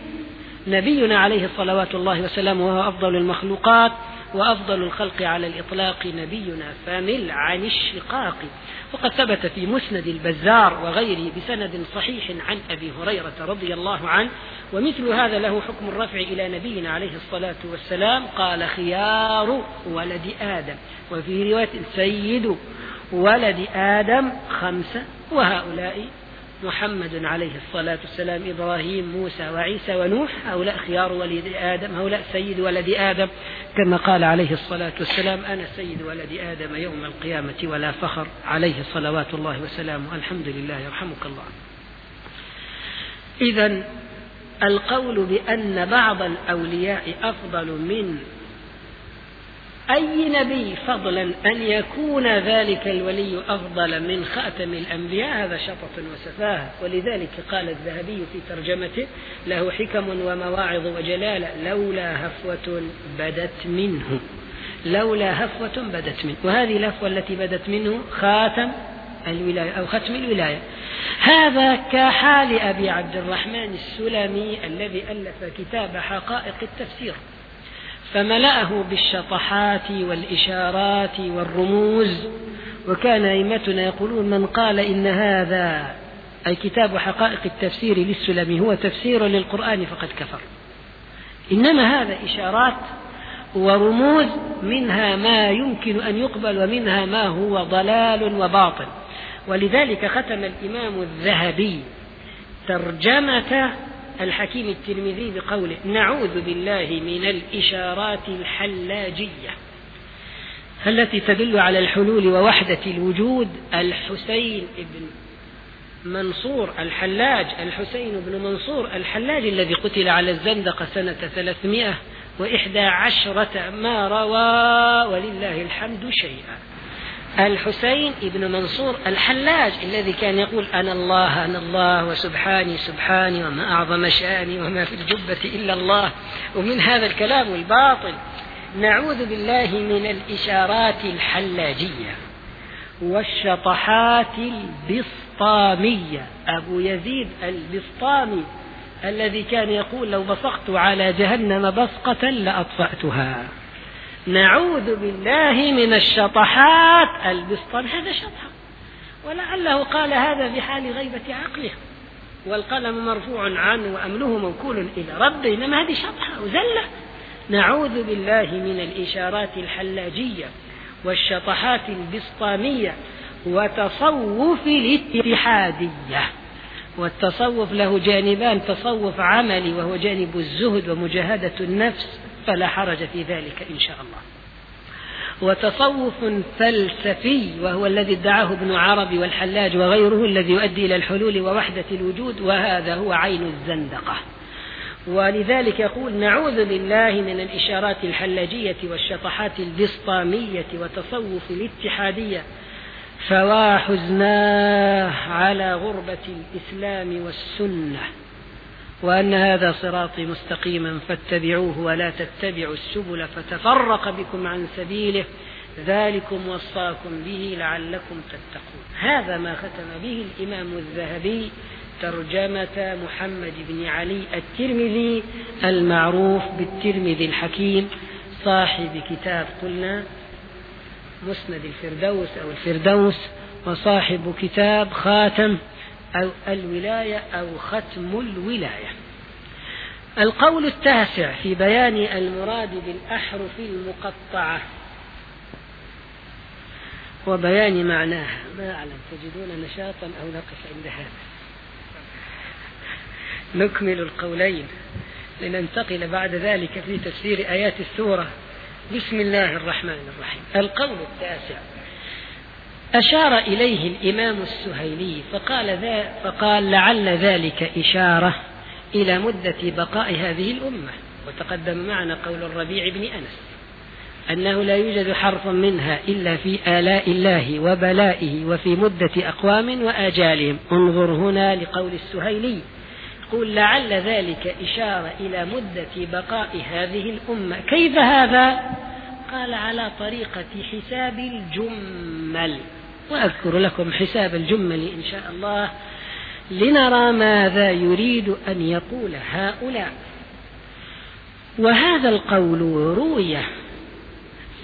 نبينا عليه الصلوات الله وسلامه وهو أفضل المخلوقات. وأفضل الخلق على الإطلاق نبينا فمل عن الشقاق. وقد ثبت في مسند البزار وغيره بسند صحيح عن أبي هريرة رضي الله عنه ومثل هذا له حكم الرفع إلى نبينا عليه الصلاة والسلام قال خيار ولد آدم. وفي رواية سيد ولد آدم خمسة وهؤلاء محمد عليه الصلاة والسلام إبراهيم موسى وعيسى ونوح هؤلاء خيار ولد آدم هؤلاء سيد ولد آدم. كما قال عليه الصلاة والسلام أنا سيد ولد آدم يوم القيامة ولا فخر. عليه صلوات الله وسلامه. الحمد لله يرحمك الله. إذا القول بأن بعض الأولياء أفضل من أي نبي فضلا أن يكون ذلك الولي أفضل من خاتم الأنبياء؟ هذا شطط وسفاهة. ولذلك قال الذهبي في ترجمته له حكم ومواعظ وجلالة لولا هفوة بدت منه. لولا هفوة بدت منه. وهذه الهفوة التي بدت منه خاتم الولاية أو ختم الولاية. هذا كحال أبي عبد الرحمن السلمي الذي ألف كتاب حقائق التفسير. فملأه بالشطحات والإشارات والرموز. وكان أئمتنا يقولون من قال إن هذا أي كتاب حقائق التفسير للسلمي هو تفسير للقرآن فقد كفر. إنما هذا إشارات ورموز منها ما يمكن أن يقبل ومنها ما هو ضلال وباطل. ولذلك ختم الإمام الذهبي ترجمة الحكيم الترمذي بقوله نعوذ بالله من الإشارات الحلاجية التي تدل على الحلول ووحدة الوجود الحسين بن منصور الحلاج الحسين بن منصور الحلاج الذي قتل على الزندقة سنة ثلاثمائة وإحدى عشرة ما روى ولله الحمد شيئا. الحسين بن منصور الحلاج الذي كان يقول أنا الله أنا الله وسبحاني سبحاني وما أعظم شأني وما في الجبة إلا الله. ومن هذا الكلام الباطل نعوذ بالله من الإشارات الحلاجية والشطحات البسطامية. أبو يزيد البسطامي الذي كان يقول لو بصقت على جهنم بصقة لأطفأتها. نعوذ بالله من الشطحات. البسطان هذا شطحة. ولعله قال هذا بحال غيبة عقله. والقلم مرفوع عنه وأمله موكول إلى ربه. إنما هذه شطحة وزلة. نعوذ بالله من الإشارات الحلاجية والشطحات البسطامية وتصوف الاتحادية. والتصوف له جانبان تصوف عملي وهو جانب الزهد ومجاهدة النفس. فلا حرج في ذلك إن شاء الله. وتصوف فلسفي وهو الذي ادعاه ابن عربي والحلاج وغيره الذي يؤدي إلى الحلول ووحدة الوجود وهذا هو عين الزندقة. ولذلك يقول نعوذ بالله من الإشارات الحلاجية والشطحات البسطامية وتصوف الاتحادية فوا حزناه على غربة الإسلام والسنة. وأن هذا صراطي مستقيما فاتبعوه ولا تتبعوا السبل فتفرق بكم عن سبيله ذلكم وصاكم به لعلكم تتقون. هذا ما ختم به الإمام الذهبي ترجمة محمد بن علي الترمذي المعروف بالترمذي الحكيم صاحب كتاب قلنا مسند الفردوس أو الفردوس وصاحب كتاب خاتم أو الولاية أو ختم الولاية. القول التاسع في بيان المراد بالأحرف المقطعة. وبيان معناها. ما أعلم تجدون نشاطا أو نقف عند هذا. نكمل القولين. لننتقل بعد ذلك في تفسير آيات السورة. بسم الله الرحمن الرحيم. القول التاسع. أشار إليه الإمام السهيلي فقال, ذا فقال لعل ذلك إشارة إلى مدة بقاء هذه الأمة. وتقدم معنا قول الربيع بن أنس أنه لا يوجد حرف منها إلا في آلاء الله وبلائه وفي مدة أقوام وآجالهم. انظر هنا لقول السهيلي يقول لعل ذلك إشارة إلى مدة بقاء هذه الأمة. كيف هذا؟ قال على طريقة حساب الجمل. وأذكر لكم حساب الجمل إن شاء الله لنرى ماذا يريد أن يقول هؤلاء. وهذا القول روي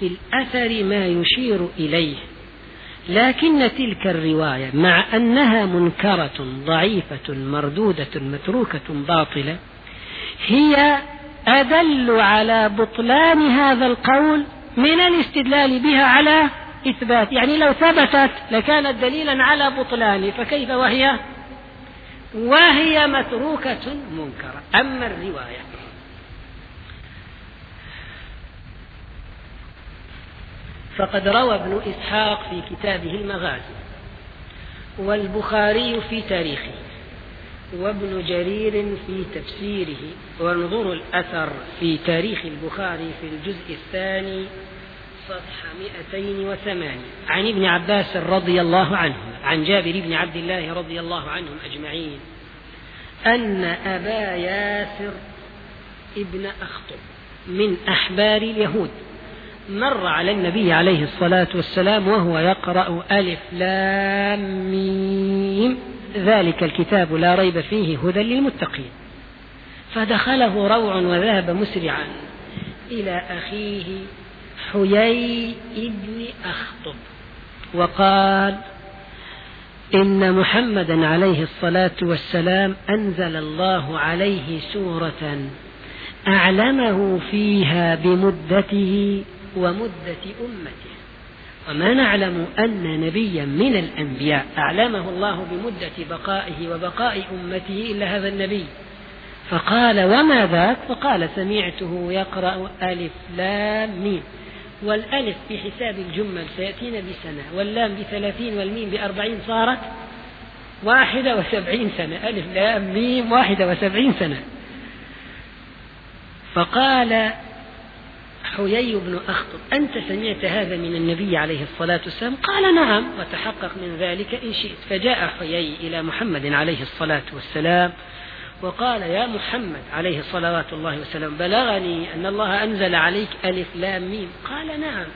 في الأثر ما يشير إليه لكن تلك الرواية مع أنها منكرة ضعيفة مردودة متروكة باطلة هي أدل على بطلان هذا القول من الاستدلال بها على إثبات. يعني لو ثبتت لكانت دليلا على بطلانه فكيف وهي؟ وهي متروكة منكرة. أما الرواية. فقد روى ابن إسحاق في كتابه المغازي والبخاري في تاريخه وابن جرير في تفسيره. وانظروا الأثر في تاريخ البخاري في الجزء الثاني. صفحة 208 عن ابن عباس رضي الله عنه عن جابر بن عبد الله رضي الله عنهم أجمعين. أن أبا ياسر ابن أخطب من أحبار اليهود مر على النبي عليه الصلاة والسلام وهو يقرأ ألف لام ميم. ذلك الكتاب لا ريب فيه هدى للمتقين. فدخله روع وذهب مسرعا إلى أخيه حيي ابن أخطب وقال إن محمدا عليه الصلاة والسلام أنزل الله عليه سورة أعلمه فيها بمدته ومدة أمته. وما نعلم أن نبيا من الأنبياء أعلمه الله بمدة بقائه وبقاء أمته إلا هذا النبي. فقال وما ذاك؟ فقال سمعته يقرأ ألف لام ميم. والألف في حساب الجمل سيأتينا بسنة واللام بثلاثين والميم بأربعين صارت واحدة وسبعين سنة. ألف لام ميم واحدة وسبعين سنة. فقال حيي بن أخطب أنت سمعت هذا من النبي عليه الصلاة والسلام؟ قال نعم وتحقق من ذلك إن شئت. فجاء حيي إلى محمد عليه الصلاة والسلام وقال يا محمد عليه صلوات الله وسلم بلغني أن الله أنزل عليك ألف لام ميم. قال نعم.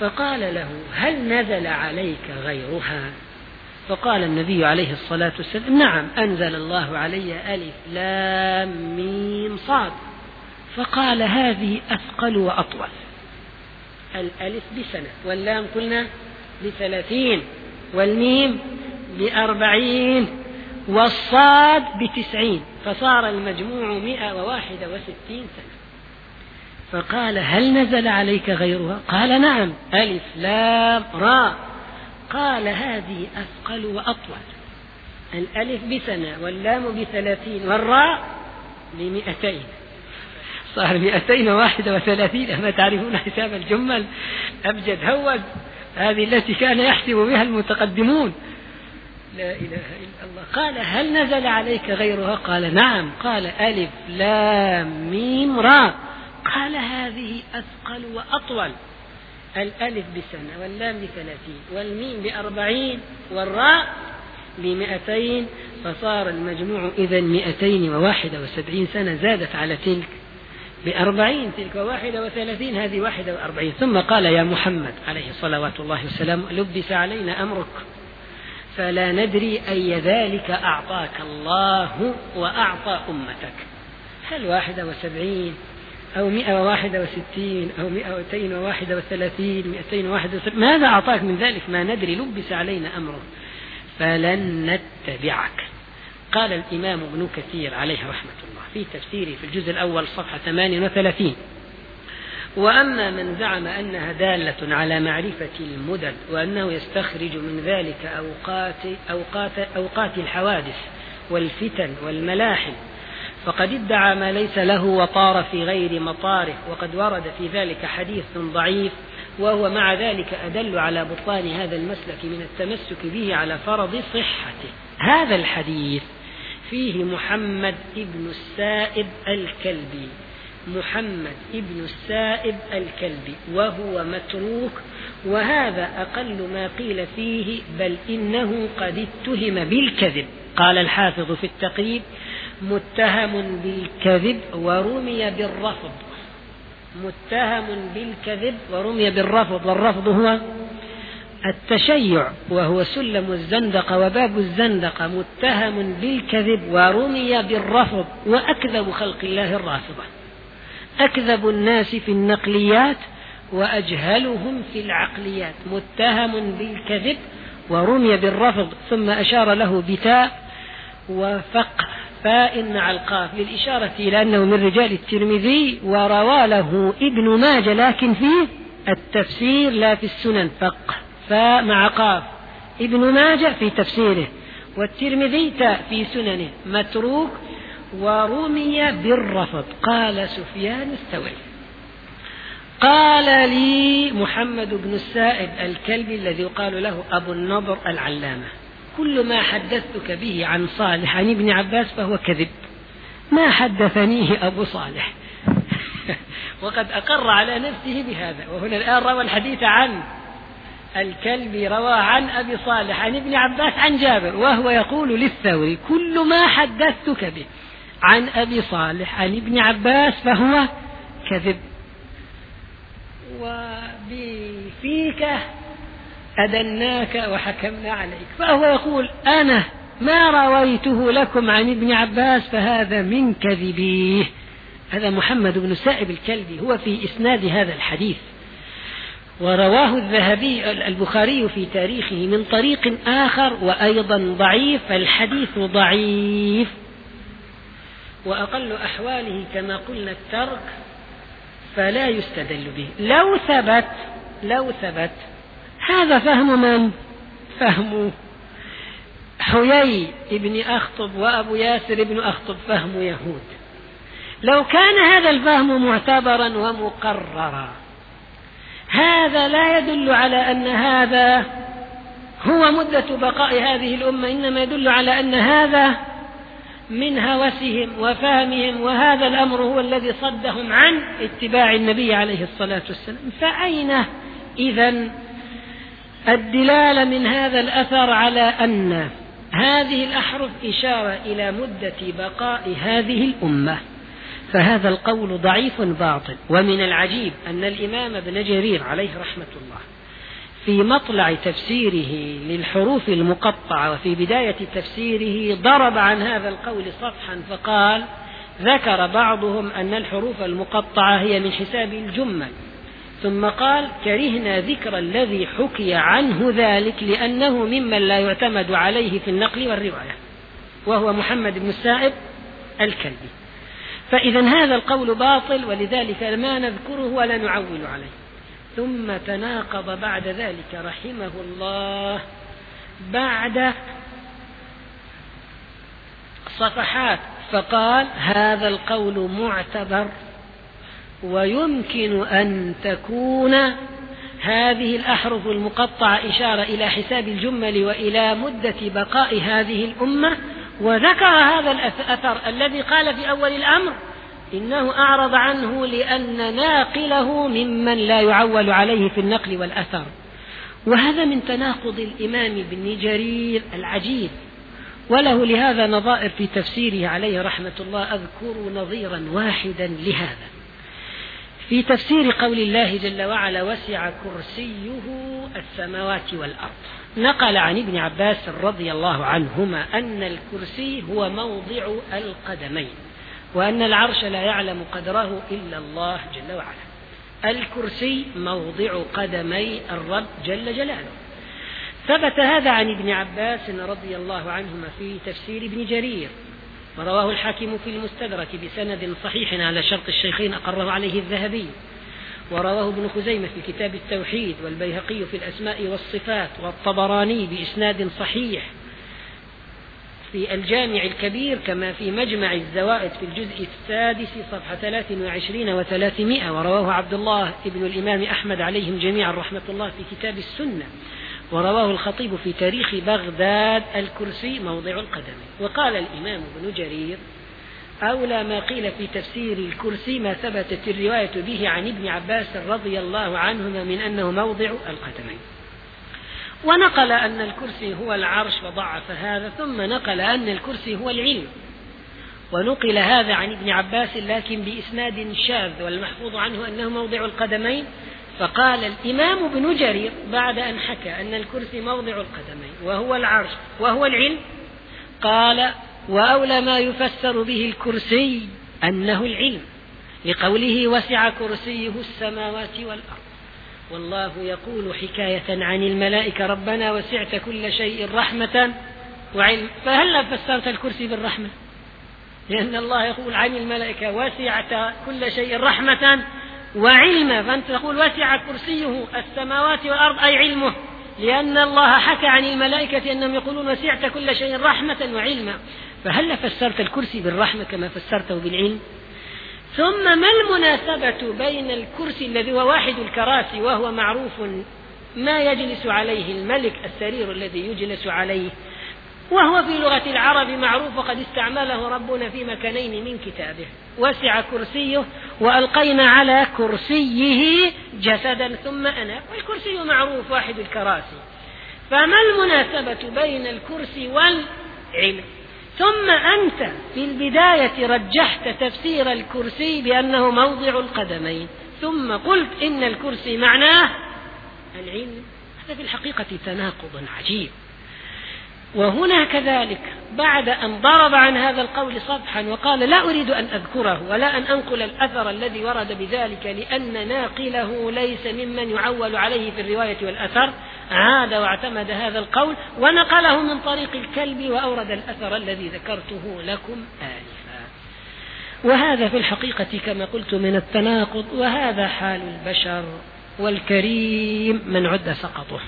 فقال له هل نزل عليك غيرها؟ فقال النبي عليه الصلاة والسلام نعم أنزل الله علي ألف لام ميم صاد. فقال هذه أثقل وأطول. الألف بسنة واللام قلنا بثلاثين والميم بأربعين. والصاد بتسعين فصار المجموع مئة وواحدة وستين سنة. فقال هل نزل عليك غيرها؟ قال نعم. ألف لام راء قال هذه أثقل وأطول. الألف بسنة واللام بثلاثين والراء بمئتين. صار مئتين وواحدة وثلاثين أما تعرفون حساب الجمل أبجد هود هذه التي كان يحسب بها المتقدمون. لا إله إلا الله. قال هل نزل عليك غيرها؟ قال نعم. قال ألف لام ميم راء. قال هذه أثقل وأطول. الألف بسنة واللام بثلاثين والميم بأربعين والراء بمئتين. فصار المجموع إذا مئتين وواحدة وسبعين سنة زادت على تلك بأربعين تلك واحدة وثلاثين هذه واحدة وأربعين. ثم قال يا محمد عليه صلوات الله لبس علينا أمرك. فلا ندري أي ذلك أعطاك الله وأعطى أمتك. هل واحدة وسبعين أو مئة وواحدة وستين أو مئتين وواحدة وثلاثين مئتين وواحدة وثلاثين ماذا أعطاك من ذلك؟ ما ندري لبس علينا أمره. فلن نتبعك. قال الإمام ابن كثير عليه رحمة الله في تفسيره في الجزء الأول صفحة 38 وأما من زعم أنها دالة على معرفة المدد وأنه يستخرج من ذلك أوقات, أوقات, أوقات الحوادث والفتن والملاحم فقد ادعى ما ليس له وطار في غير مطاره وقد ورد في ذلك حديث ضعيف وهو مع ذلك أدل على بطلان هذا المسلك من التمسك به على فرض صحته. هذا الحديث فيه محمد ابن السائب الكلبي. محمد ابن السائب الكلبي وهو متروك وهذا أقل ما قيل فيه بل إنه قد اتهم بالكذب. قال الحافظ في التقريب متهم بالكذب ورمي بالرفض. متهم بالكذب ورمي بالرفض. والرفض هو التشيع وهو سلم الزندقة وباب الزندقة متهم بالكذب ورمي بالرفض وأكذب خلق الله الرافضة. أكذب الناس في النقليات وأجهلهم في العقليات. متهم بالكذب ورمي بالرفض ثم أشار له بتاء وفق فاء مع القاف. للإشارة إلى أنه من رجال الترمذي وروى له ابن ماجه لكن في التفسير لا في السنن فق فاء مع قاف. ابن ماجه في تفسيره والترمذي تاء في سننه. متروك ورمي بالرفض. قال سفيان الثوري. قال لي محمد بن السائب الكلبي الذي يقال له أبو النضر العلامة كل ما حدثتك به عن صالح عن ابن عباس فهو كذب. ما حدثنيه أبو صالح. *laughs* وقد أقر على نفسه بهذا. وهنا الآن روى الحديث عن الكلبي روى عن أبي صالح عن ابن عباس عن جابر وهو يقول للثوري كل ما حدثتك به. عن أبي صالح عن ابن عباس فهو كذب. وبفيك أدناك وحكمنا عليك. فهو يقول أنا ما رويته لكم عن ابن عباس فهذا من كذبيه. هذا محمد بن سائب الكلبي هو في إسناد هذا الحديث. ورواه الذهبي البخاري في تاريخه من طريق آخر وأيضا ضعيف فالحديث ضعيف. وأقل أحواله كما قلنا الترك فلا يستدل به لو ثبت لو ثبت هذا فهم من؟ فهم حيي ابن أخطب وأبو ياسر ابن أخطب فهم يهود لو كان هذا الفهم معتبرا ومقررا هذا لا يدل على أن هذا هو مدة بقاء هذه الأمة إنما يدل على أن هذا من هوسهم وفهمهم وهذا الأمر هو الذي صدهم عن اتباع النبي عليه الصلاة والسلام. فأين إذا الدلالة من هذا الأثر على أن هذه الأحرف إشارة إلى مدة بقاء هذه الأمة؟ فهذا القول ضعيف باطل. ومن العجيب أن الإمام ابن جرير عليه رحمة الله في مطلع تفسيره للحروف المقطعة وفي بداية تفسيره ضرب عن هذا القول صفحا فقال ذكر بعضهم أن الحروف المقطعة هي من حساب الجمل. ثم قال كرهنا ذكر الذي حكي عنه ذلك لأنه ممن لا يعتمد عليه في النقل والرواية وهو محمد بن السائب الكلبي. فإذا هذا القول باطل ولذلك ما نذكره ولا نعول عليه. ثم تناقض بعد ذلك رحمه الله بعد صفحات فقال هذا القول معتبر ويمكن أن تكون هذه الأحرف المقطعة إشارة إلى حساب الجمل وإلى مدة بقاء هذه الأمة وذكر هذا الأثر الذي قال في أول الأمر إنه أعرض عنه لأن ناقله ممن لا يعول عليه في النقل والأثر. وهذا من تناقض الإمام ابن جرير العجيب. وله لهذا نظائر في تفسيره عليه رحمة الله أذكر نظيرا واحدا لهذا. في تفسير قول الله جل وعلا وسع كرسيه السماوات والأرض. نقل عن ابن عباس رضي الله عنهما أن الكرسي هو موضع القدمين. وأن العرش لا يعلم قدره إلا الله جل وعلا. الكرسي موضع قدمي الرب جل جلاله. ثبت هذا عن ابن عباس رضي الله عنهما في تفسير ابن جرير ورواه الحاكم في المستدرك بسند صحيح على شرط الشيخين أقره عليه الذهبي ورواه ابن خزيمة في كتاب التوحيد والبيهقي في الأسماء والصفات والطبراني بإسناد صحيح. في الجامع الكبير كما في مجمع الزوائد في الجزء السادس صفحة 23 و300 ورواه عبد الله ابن الإمام أحمد عليهم جميعا رحمة الله في كتاب السنة ورواه الخطيب في تاريخ بغداد الكرسي موضع القدم. وقال الإمام ابن جرير أولى ما قيل في تفسير الكرسي ما ثبتت الرواية به عن ابن عباس رضي الله عنهما من أنه موضع القدمين. ونقل أن الكرسي هو العرش وضعف هذا ثم نقل أن الكرسي هو العلم. ونقل هذا عن ابن عباس لكن بإسناد شاذ والمحفوظ عنه أنه موضع القدمين. فقال الإمام ابن جرير بعد أن حكى أن الكرسي موضع القدمين وهو العرش وهو العلم قال وأولى ما يفسر به الكرسي أنه العلم. لقوله وسع كرسيه السماوات والأرض. والله يقول حكاية عن الملائكة ربنا وسعت كل شيء رحمة وعلم. فهل فسرت الكرسي بالرحمة؟ لأن الله يقول عن الملائكة وسعت كل شيء رحمة وعلما فأنت تقول وسع كرسيه السماوات والأرض أي علمه. لأن الله حكى عن الملائكة أنهم يقولون وسعت كل شيء رحمة وعلما. فهل فسرت الكرسي بالرحمة كما فسرته بالعلم؟ ثم ما المناسبة بين الكرسي الذي هو واحد الكراسي وهو معروف ما يجلس عليه الملك السرير الذي يجلس عليه؟ وهو في لغة العرب معروف وقد استعمله ربنا في مكانين من كتابه. وسع كرسيه وألقينا على كرسيه جسدا. ثم أنا والكرسي معروف واحد الكراسي. فما المناسبة بين الكرسي والعلم؟ ثم أنت في البداية رجحت تفسير الكرسي بأنه موضع القدمين. ثم قلت إن الكرسي معناه العلم. هذا في الحقيقة تناقض عجيب. وهنا كذلك بعد أن ضرب عن هذا القول صفحا وقال لا أريد أن أذكره ولا أن أنقل الأثر الذي ورد بذلك لأن ناقله ليس ممن يعول عليه في الرواية والأثر. عاد واعتمد هذا القول ونقله من طريق الكلب وأورد الأثر الذي ذكرته لكم آنفا. وهذا في الحقيقة كما قلت من التناقض وهذا حال البشر والكريم من عد سقطه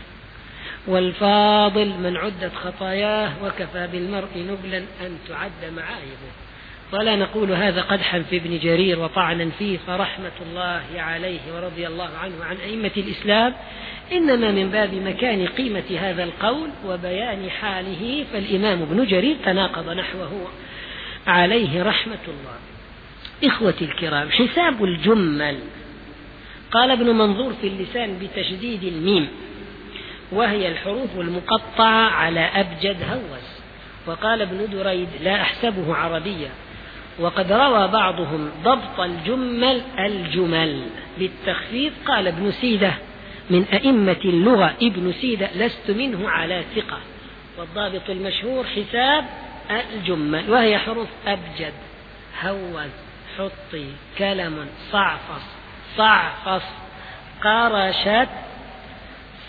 والفاضل من عدت خطاياه وكفى بالمرء نبلا أن تعد معايبه. ولا نقول هذا قدحا في ابن جرير وطعنا فيه فرحمة الله عليه ورضي الله عنه عن أئمة الإسلام إنما من باب مكان قيمة هذا القول وبيان حاله فالإمام ابن جرير تناقض نحوه عليه رحمة الله. إخوتي الكرام حساب الجمل قال ابن منظور في اللسان بتشديد الميم وهي الحروف المقطعة على أبجد هوس. وقال ابن دريد لا أحسبه عربيا وقد روى بعضهم ضبط الجمل الجمل. بالتخفيف قال ابن سيدة من أئمة اللغة ابن سيدة لست منه على ثقة. والضابط المشهور حساب الجمل وهي حروف أبجد هوز حطي كلم صعفص صعفص قرشت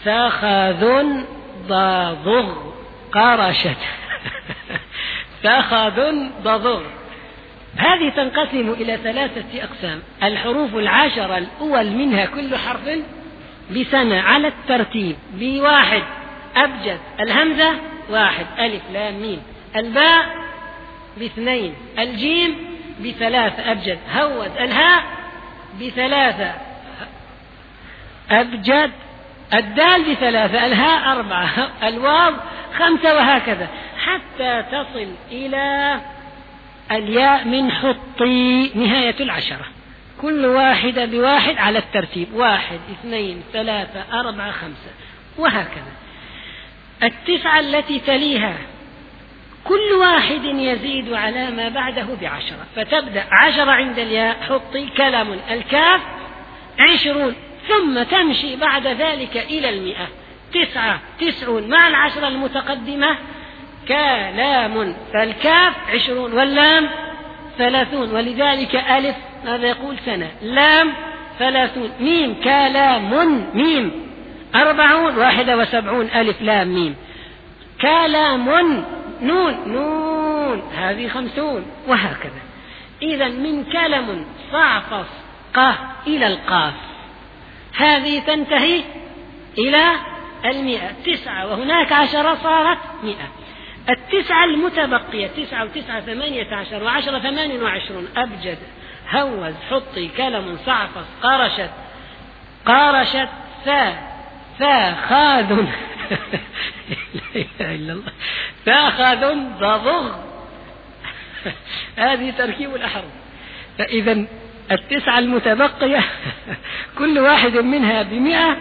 سخذ ضضر قرشت. *laughs* سخذ ضضر هذه تنقسم إلى ثلاثة أقسام الحروف العشرة الأول منها كل حرف بسنة على الترتيب. بواحد أبجد. الهمزة واحد. ألف. لام. ميم. الباء باثنين. الجيم بثلاثة. أبجد. هود. الهاء بثلاثة. أبجد. الدال بثلاثة. الهاء أربعة. *laughs* الواو خمسة وهكذا. حتى تصل إلى الياء من حطي. نهاية العشرة. كل واحدة بواحد على الترتيب. واحد اثنين ثلاثة أربعة خمسة. وهكذا. التسعة التي تليها كل واحد يزيد على ما بعده بعشرة. فتبدأ عشرة عند الياء حطي كلام الكاف عشرون ثم تمشي بعد ذلك إلى المئة. تسعة تسعون مع العشرة المتقدمة. كلام فالكاف عشرون واللام ثلاثون. ولذلك ألف ماذا يقول سنة. لام ثلاثون. ميم. كلام. ميم. أربعون. واحدة وسبعون. ألف لام. ميم. كلام. نون. نون. هذه خمسون. وهكذا. إذا من كلم صعصص قه إلى القاف. هذه تنتهي إلى المئة. تسعة. وهناك عشرة صارت مئة. التسعة المتبقية. تسعة وتسعة ثمانية عشر وعشرة ثمان وعشرون. أبجد. هوز حطي كلم صعفص قرشت قارشت فا فا خاذ. *laughs* لا إله إلا الله. فاخذ ضضغ هذه تركيب الأحرف. فإذا التسعة المتبقية *laughs* كل واحد منها بمئة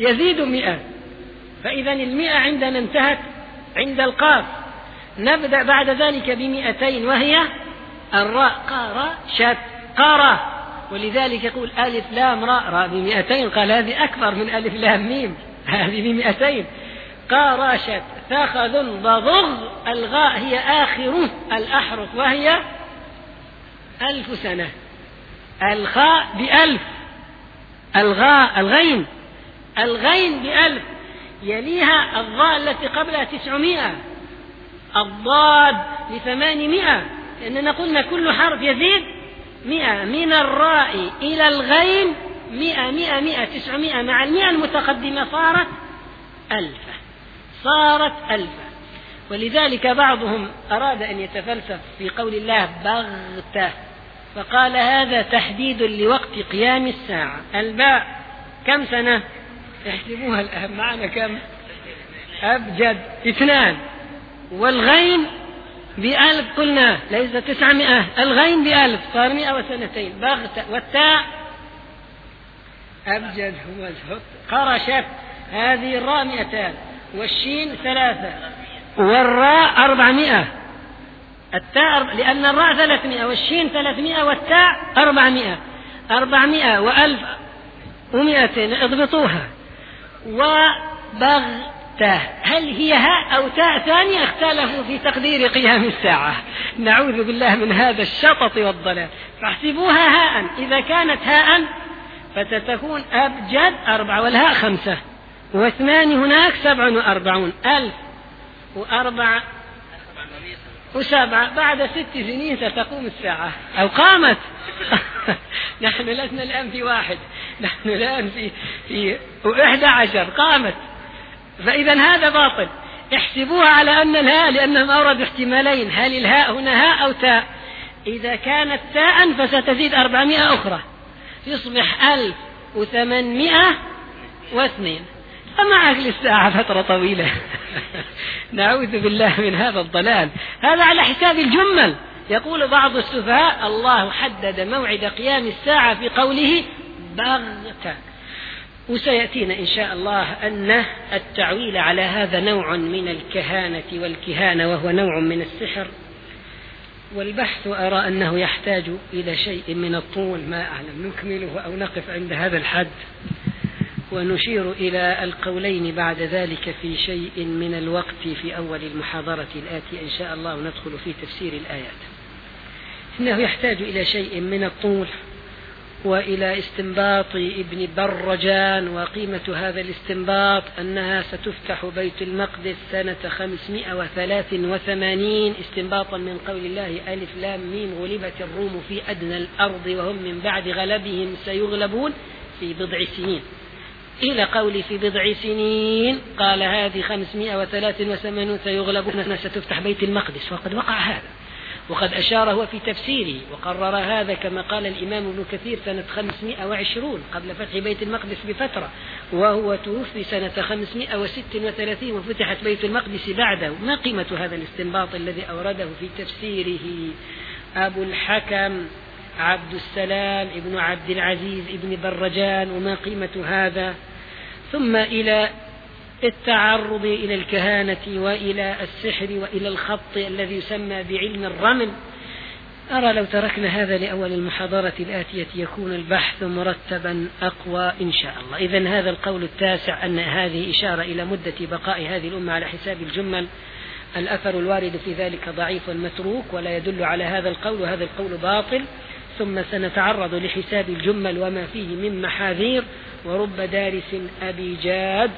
يزيد مئة. فإذا المئة عندنا انتهت عند القاف. نبدأ بعد ذلك بمئتين وهي الراء قارا شت قارا. ولذلك يقول ألف لام راء راء بمئتين قال هذه أكبر من ألف لام ميم. *laughs* هذه بمئتين. قارشت فخذ ضضغ الغاء هي آخر الأحرف وهي ألف سنة. الخاء بألف. الغاء الغين. الغين بألف. يليها الضاء التي قبلها تسعمائة. الضاد لثمانمائة لأننا قلنا كل حرف يزيد مئة. من الراء إلى الغين مئة مئة مئة تسعمائة مع المئة المتقدمة صارت ألفا صارت ألفا ولذلك بعضهم أراد أن يتفلسف في قول الله بغتة فقال هذا تحديد لوقت قيام الساعة. الباء كم سنة؟ احسبوها الآن. معنا كم؟ أبجد. اثنان. والغين بألف قلنا ليس تسعمائة ألغين بألف صار مئة وسنتين. بغتة والتاء. أبجد هو قرشت هذه الراء مئتان والشين ثلاثة. والراء أربعمائة. التاء لأن الراء ثلاثمائة والشين ثلاثمائة والتاء أربعمائة. أربعمائة وألف ومئتين اضبطوها. وبغتة هل هي هاء أو تاء ثانية؟ اختلفوا في تقدير قيام الساعة. نعوذ بالله من هذا الشطط والضلال. فاحسبوها هاء. إذا كانت هاء فتتكون أبجد أربعة والهاء خمسة. واثنان هناك سبع وأربعون. ألف وأربع وسبعة. بعد ست سنين ستقوم الساعة. أو قامت. *laughs* نحن لسنا الآن في واحد. نحن الآن في في إحدى عشر. قامت. فإذا هذا باطل. احسبوها على أن الهاء لأنهم أوردوا احتمالين هل الهاء هنا هاء أو تاء. إذا كانت تاء فستزيد أربعمائة أخرى. يصبح ألف وثمانمائة واثنين. فمعك للساعة فترة طويلة. *laughs* نعوذ بالله من هذا الضلال. هذا على حساب الجمل. يقول بعض السفهاء الله حدد موعد قيام الساعة في قوله بغتة. وسيأتينا إن شاء الله أن التعويل على هذا نوع من الكهانة والكهانة وهو نوع من السحر والبحث أرى أنه يحتاج إلى شيء من الطول ما أعلم نكمله أو نقف عند هذا الحد ونشير إلى القولين بعد ذلك في شيء من الوقت في أول المحاضرة الآتية إن شاء الله ندخل في تفسير الآيات. إنه يحتاج إلى شيء من الطول. وإلى استنباط ابن برجان وقيمة هذا الاستنباط أنها ستفتح بيت المقدس سنة 583 استنباطا من قول الله ألف لام ميم غلبت الروم في أدنى الأرض وهم من بعد غلبهم سيغلبون في بضع سنين. إلى قول في بضع سنين قال هذه 583 سيغلبون ستفتح بيت المقدس. وقد وقع هذا. وقد أشار هو في تفسيره وقرر هذا كما قال الإمام ابن كثير سنة 520 قبل فتح بيت المقدس بفترة وهو توفي سنة 536 وفتحت بيت المقدس بعده. ما قيمة هذا الاستنباط الذي أورده في تفسيره؟ أبو الحكم عبد السلام ابن عبد العزيز ابن برجان وما قيمة هذا؟ ثم إلى التعرض إلى الكهانة وإلى السحر وإلى الخط الذي يسمى بعلم الرمل. أرى لو تركنا هذا لأول المحاضرة الآتية يكون البحث مرتبا أقوى إن شاء الله. إذا هذا القول التاسع أن هذه إشارة إلى مدة بقاء هذه الأمة على حساب الجمل. الأثر الوارد في ذلك ضعيف متروك ولا يدل على هذا القول وهذا القول باطل. ثم سنتعرض لحساب الجمل وما فيه من محاذير. ورب دارس أبي جاد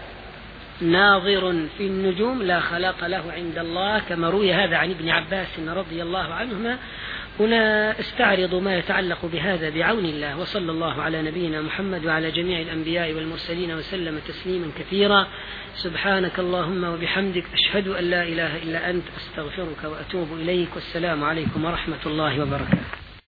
ناظر في النجوم لا خلاق له عند الله كما روي هذا عن ابن عباس رضي الله عنهما هنا استعرض ما يتعلق بهذا بعون الله وصلى الله على نبينا محمد وعلى جميع الأنبياء والمرسلين وسلم تسليما كثيرا. سبحانك اللهم وبحمدك أشهد أن لا إله إلا أنت أستغفرك وأتوب إليك والسلام عليكم ورحمة الله وبركاته.